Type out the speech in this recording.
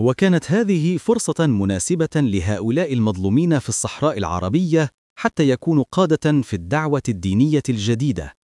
وكانت هذه فرصة مناسبة لهؤلاء المظلومين في الصحراء العربية حتى يكونوا قادة في الدعوة الدينية الجديدة.